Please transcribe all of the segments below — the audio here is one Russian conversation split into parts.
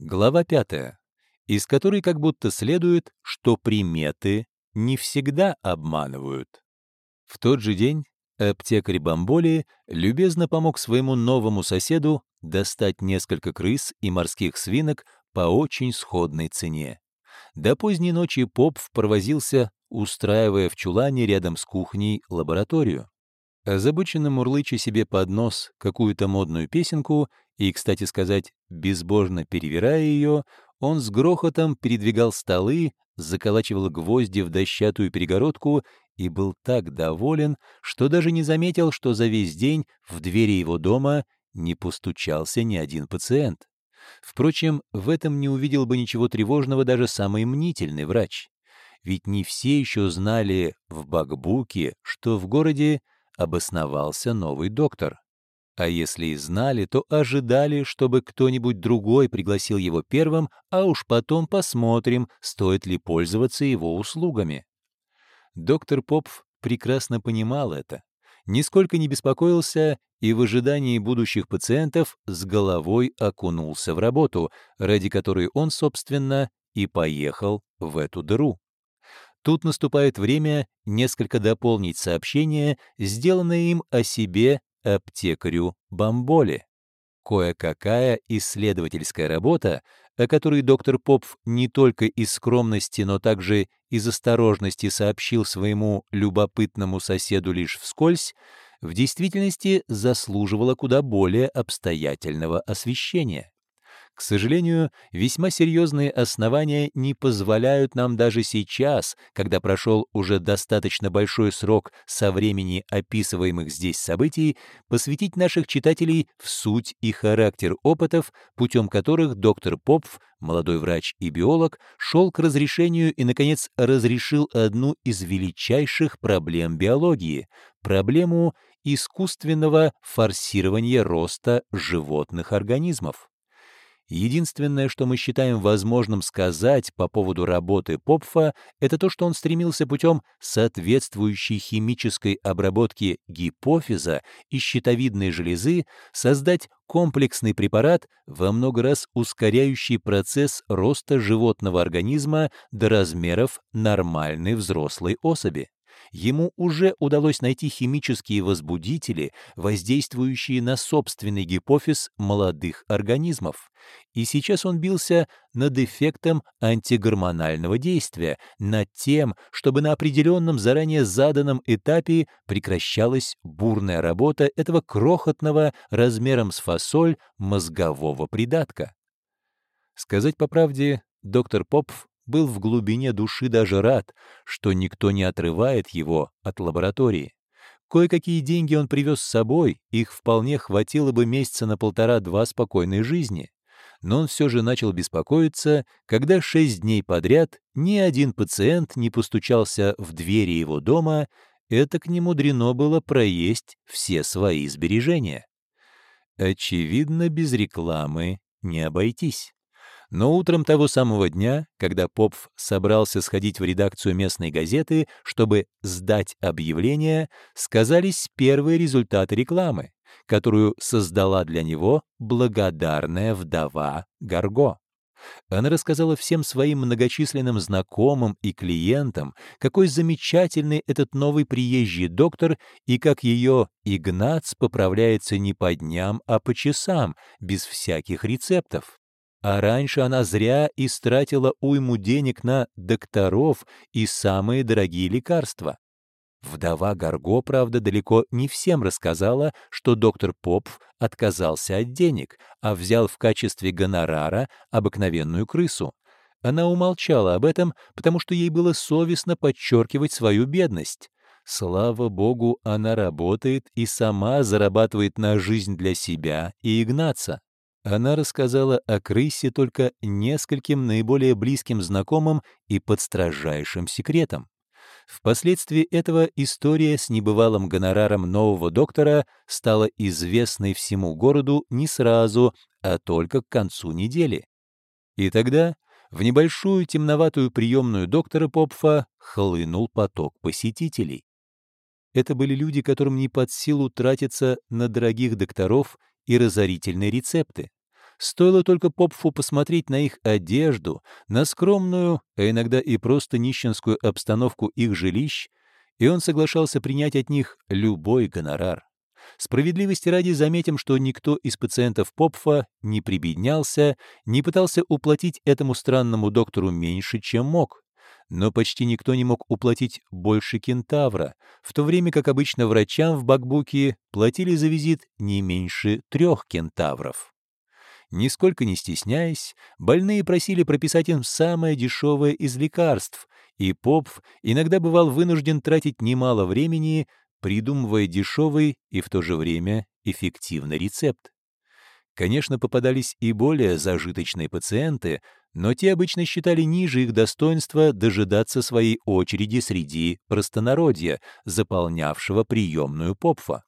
Глава пятая, из которой как будто следует, что приметы не всегда обманывают. В тот же день аптекарь Бамболи любезно помог своему новому соседу достать несколько крыс и морских свинок по очень сходной цене. До поздней ночи Поп провозился, устраивая в чулане рядом с кухней лабораторию. Озабоченно мурлыча себе под нос какую-то модную песенку и, кстати сказать, безбожно перевирая ее, он с грохотом передвигал столы, заколачивал гвозди в дощатую перегородку и был так доволен, что даже не заметил, что за весь день в двери его дома не постучался ни один пациент. Впрочем, в этом не увидел бы ничего тревожного даже самый мнительный врач. Ведь не все еще знали в Бакбуке, что в городе обосновался новый доктор. А если и знали, то ожидали, чтобы кто-нибудь другой пригласил его первым, а уж потом посмотрим, стоит ли пользоваться его услугами. Доктор Попф прекрасно понимал это, нисколько не беспокоился и в ожидании будущих пациентов с головой окунулся в работу, ради которой он, собственно, и поехал в эту дыру. Тут наступает время несколько дополнить сообщение, сделанное им о себе аптекарю Бамболе. Кое-какая исследовательская работа, о которой доктор Попф не только из скромности, но также из осторожности сообщил своему любопытному соседу лишь вскользь, в действительности заслуживала куда более обстоятельного освещения. К сожалению, весьма серьезные основания не позволяют нам даже сейчас, когда прошел уже достаточно большой срок со времени описываемых здесь событий, посвятить наших читателей в суть и характер опытов, путем которых доктор Попф, молодой врач и биолог, шел к разрешению и, наконец, разрешил одну из величайших проблем биологии — проблему искусственного форсирования роста животных организмов. Единственное, что мы считаем возможным сказать по поводу работы Попфа, это то, что он стремился путем соответствующей химической обработки гипофиза и щитовидной железы создать комплексный препарат, во много раз ускоряющий процесс роста животного организма до размеров нормальной взрослой особи ему уже удалось найти химические возбудители, воздействующие на собственный гипофиз молодых организмов. И сейчас он бился над эффектом антигормонального действия, над тем, чтобы на определенном заранее заданном этапе прекращалась бурная работа этого крохотного размером с фасоль мозгового придатка. Сказать по правде, доктор Попф был в глубине души даже рад, что никто не отрывает его от лаборатории. Кое-какие деньги он привез с собой, их вполне хватило бы месяца на полтора-два спокойной жизни. Но он все же начал беспокоиться, когда шесть дней подряд ни один пациент не постучался в двери его дома, это к нему дрено было проесть все свои сбережения. Очевидно, без рекламы не обойтись. Но утром того самого дня, когда Попф собрался сходить в редакцию местной газеты, чтобы сдать объявление, сказались первые результаты рекламы, которую создала для него благодарная вдова Гарго. Она рассказала всем своим многочисленным знакомым и клиентам, какой замечательный этот новый приезжий доктор и как ее Игнац поправляется не по дням, а по часам, без всяких рецептов. А раньше она зря истратила уйму денег на докторов и самые дорогие лекарства. Вдова Гарго, правда, далеко не всем рассказала, что доктор Попф отказался от денег, а взял в качестве гонорара обыкновенную крысу. Она умолчала об этом, потому что ей было совестно подчеркивать свою бедность. Слава богу, она работает и сама зарабатывает на жизнь для себя и Игнаца. Она рассказала о крысе только нескольким наиболее близким знакомым и под строжайшим секретом. Впоследствии этого история с небывалым гонораром нового доктора стала известной всему городу не сразу, а только к концу недели. И тогда в небольшую темноватую приемную доктора Попфа хлынул поток посетителей. Это были люди, которым не под силу тратиться на дорогих докторов и разорительные рецепты. Стоило только Попфу посмотреть на их одежду, на скромную, а иногда и просто нищенскую обстановку их жилищ, и он соглашался принять от них любой гонорар. Справедливости ради заметим, что никто из пациентов Попфа не прибеднялся, не пытался уплатить этому странному доктору меньше, чем мог. Но почти никто не мог уплатить больше кентавра, в то время как обычно врачам в бакбуке платили за визит не меньше трех кентавров. Нисколько не стесняясь, больные просили прописать им самое дешевое из лекарств, и Попф иногда бывал вынужден тратить немало времени, придумывая дешевый и в то же время эффективный рецепт. Конечно, попадались и более зажиточные пациенты, но те обычно считали ниже их достоинства дожидаться своей очереди среди простонародья, заполнявшего приемную Попфа.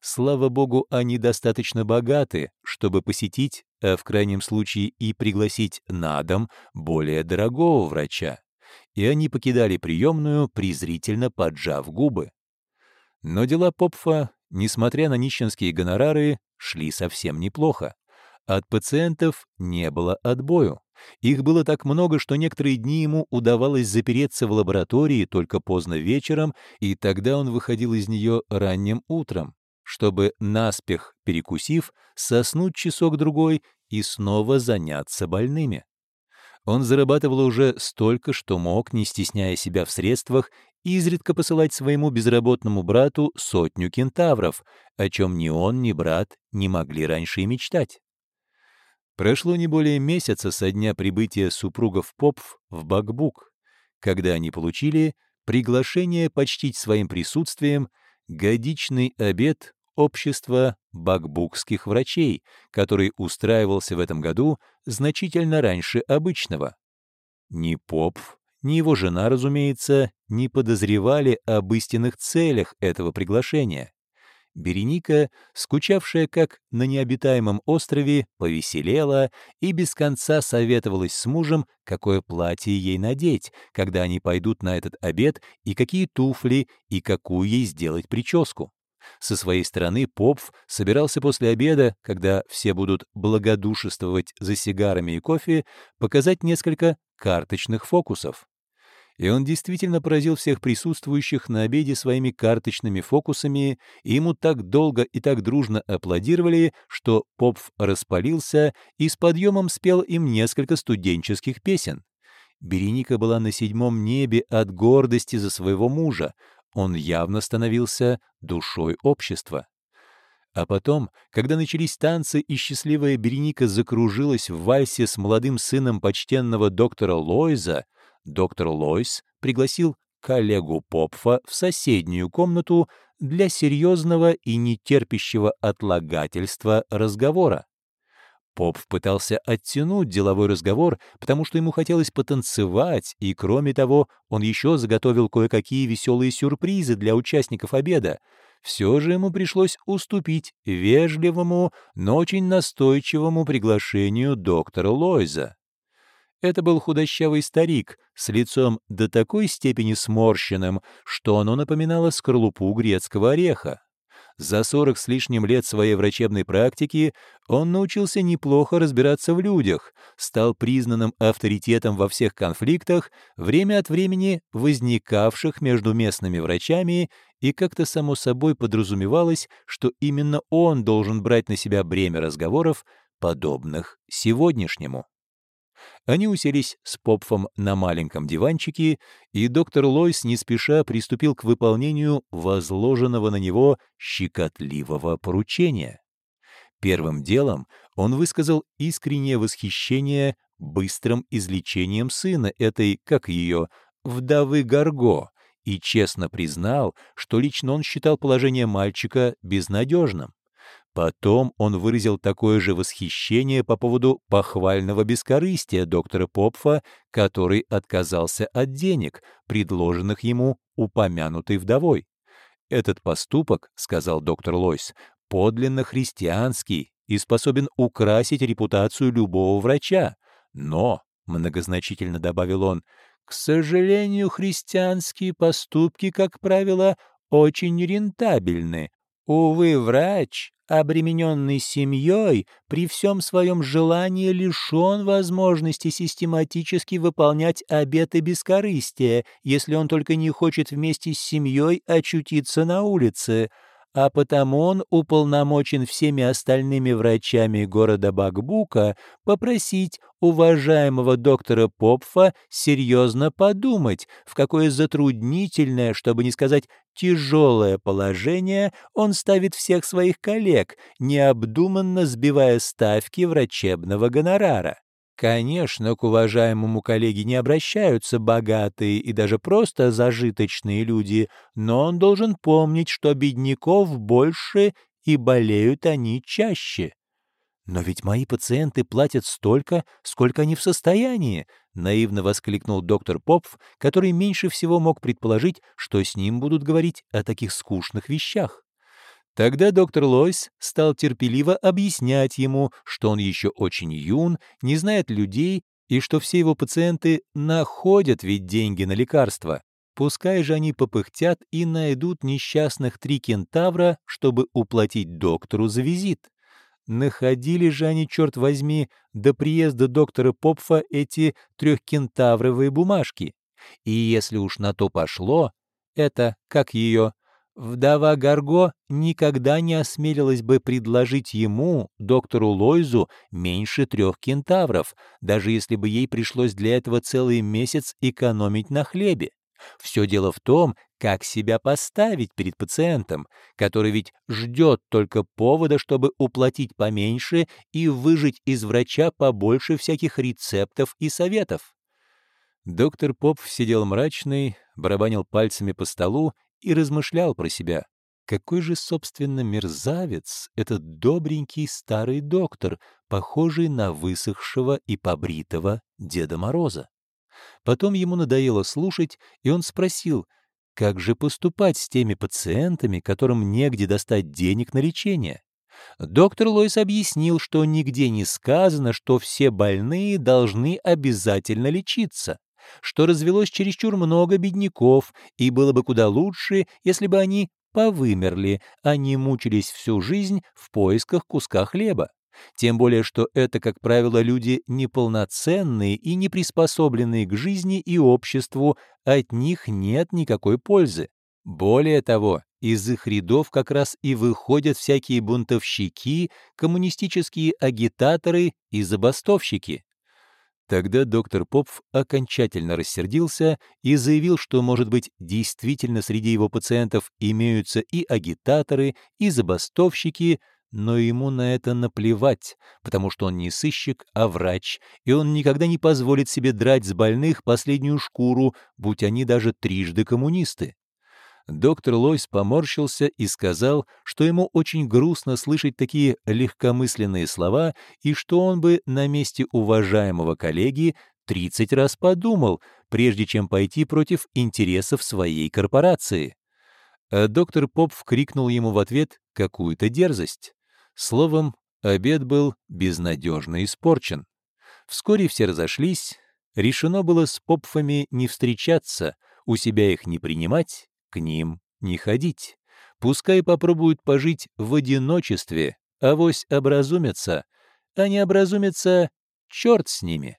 Слава богу, они достаточно богаты, чтобы посетить, а в крайнем случае и пригласить на дом более дорогого врача. И они покидали приемную, презрительно поджав губы. Но дела Попфа, несмотря на нищенские гонорары, шли совсем неплохо. От пациентов не было отбою. Их было так много, что некоторые дни ему удавалось запереться в лаборатории только поздно вечером, и тогда он выходил из нее ранним утром, чтобы, наспех перекусив, соснуть часок-другой и снова заняться больными. Он зарабатывал уже столько, что мог, не стесняя себя в средствах, изредка посылать своему безработному брату сотню кентавров, о чем ни он, ни брат не могли раньше и мечтать. Прошло не более месяца со дня прибытия супругов Попф в Бакбук, когда они получили приглашение почтить своим присутствием годичный обед общества бакбукских врачей, который устраивался в этом году значительно раньше обычного. Ни Попф, ни его жена, разумеется, не подозревали об истинных целях этого приглашения. Береника, скучавшая как на необитаемом острове, повеселела и без конца советовалась с мужем, какое платье ей надеть, когда они пойдут на этот обед, и какие туфли, и какую ей сделать прическу. Со своей стороны Попф собирался после обеда, когда все будут благодушествовать за сигарами и кофе, показать несколько карточных фокусов. И он действительно поразил всех присутствующих на обеде своими карточными фокусами, и ему так долго и так дружно аплодировали, что Попф распалился и с подъемом спел им несколько студенческих песен. Береника была на седьмом небе от гордости за своего мужа, он явно становился душой общества. А потом, когда начались танцы и счастливая Береника закружилась в вальсе с молодым сыном почтенного доктора Лойза, доктор Лойс пригласил коллегу Попфа в соседнюю комнату для серьезного и нетерпящего отлагательства разговора. Поп пытался оттянуть деловой разговор, потому что ему хотелось потанцевать, и, кроме того, он еще заготовил кое-какие веселые сюрпризы для участников обеда. Все же ему пришлось уступить вежливому, но очень настойчивому приглашению доктора Лойза. Это был худощавый старик с лицом до такой степени сморщенным, что оно напоминало скорлупу грецкого ореха. За 40 с лишним лет своей врачебной практики он научился неплохо разбираться в людях, стал признанным авторитетом во всех конфликтах, время от времени возникавших между местными врачами, и как-то само собой подразумевалось, что именно он должен брать на себя бремя разговоров, подобных сегодняшнему. Они уселись с Попфом на маленьком диванчике, и доктор Лойс не спеша приступил к выполнению возложенного на него щекотливого поручения. Первым делом он высказал искреннее восхищение быстрым излечением сына этой, как ее, вдовы Гарго, и честно признал, что лично он считал положение мальчика безнадежным. Потом он выразил такое же восхищение по поводу похвального бескорыстия доктора Попфа, который отказался от денег, предложенных ему упомянутой вдовой. «Этот поступок, — сказал доктор Лойс, — подлинно христианский и способен украсить репутацию любого врача. Но, — многозначительно добавил он, — к сожалению, христианские поступки, как правило, очень рентабельны. Увы, врач обремененный семьей, при всем своем желании лишен возможности систематически выполнять обеты бескорыстия, если он только не хочет вместе с семьей очутиться на улице а потому он уполномочен всеми остальными врачами города Бакбука попросить уважаемого доктора Попфа серьезно подумать, в какое затруднительное, чтобы не сказать тяжелое положение он ставит всех своих коллег, необдуманно сбивая ставки врачебного гонорара. Конечно, к уважаемому коллеге не обращаются богатые и даже просто зажиточные люди, но он должен помнить, что бедняков больше и болеют они чаще. «Но ведь мои пациенты платят столько, сколько они в состоянии», — наивно воскликнул доктор Попф, который меньше всего мог предположить, что с ним будут говорить о таких скучных вещах. Тогда доктор Лойс стал терпеливо объяснять ему, что он еще очень юн, не знает людей и что все его пациенты находят ведь деньги на лекарства. Пускай же они попыхтят и найдут несчастных три кентавра, чтобы уплатить доктору за визит. Находили же они, черт возьми, до приезда доктора Попфа эти трехкентавровые бумажки. И если уж на то пошло, это, как ее, Вдова Гарго никогда не осмелилась бы предложить ему, доктору Лойзу, меньше трех кентавров, даже если бы ей пришлось для этого целый месяц экономить на хлебе. Все дело в том, как себя поставить перед пациентом, который ведь ждет только повода, чтобы уплатить поменьше и выжить из врача побольше всяких рецептов и советов. Доктор Поп сидел мрачный, барабанил пальцами по столу и размышлял про себя, какой же, собственно, мерзавец этот добренький старый доктор, похожий на высохшего и побритого Деда Мороза. Потом ему надоело слушать, и он спросил, как же поступать с теми пациентами, которым негде достать денег на лечение. Доктор Лойс объяснил, что нигде не сказано, что все больные должны обязательно лечиться что развелось чересчур много бедняков, и было бы куда лучше, если бы они повымерли, а не мучились всю жизнь в поисках куска хлеба. Тем более, что это, как правило, люди неполноценные и не приспособленные к жизни и обществу, от них нет никакой пользы. Более того, из их рядов как раз и выходят всякие бунтовщики, коммунистические агитаторы и забастовщики. Тогда доктор Попф окончательно рассердился и заявил, что, может быть, действительно среди его пациентов имеются и агитаторы, и забастовщики, но ему на это наплевать, потому что он не сыщик, а врач, и он никогда не позволит себе драть с больных последнюю шкуру, будь они даже трижды коммунисты. Доктор Лойс поморщился и сказал, что ему очень грустно слышать такие легкомысленные слова и что он бы на месте уважаемого коллеги 30 раз подумал, прежде чем пойти против интересов своей корпорации. А доктор Поп вкрикнул ему в ответ какую-то дерзость. Словом, обед был безнадежно испорчен. Вскоре все разошлись, решено было с Попфами не встречаться, у себя их не принимать к ним не ходить. Пускай попробуют пожить в одиночестве, авось образумятся, а не образумятся, черт с ними.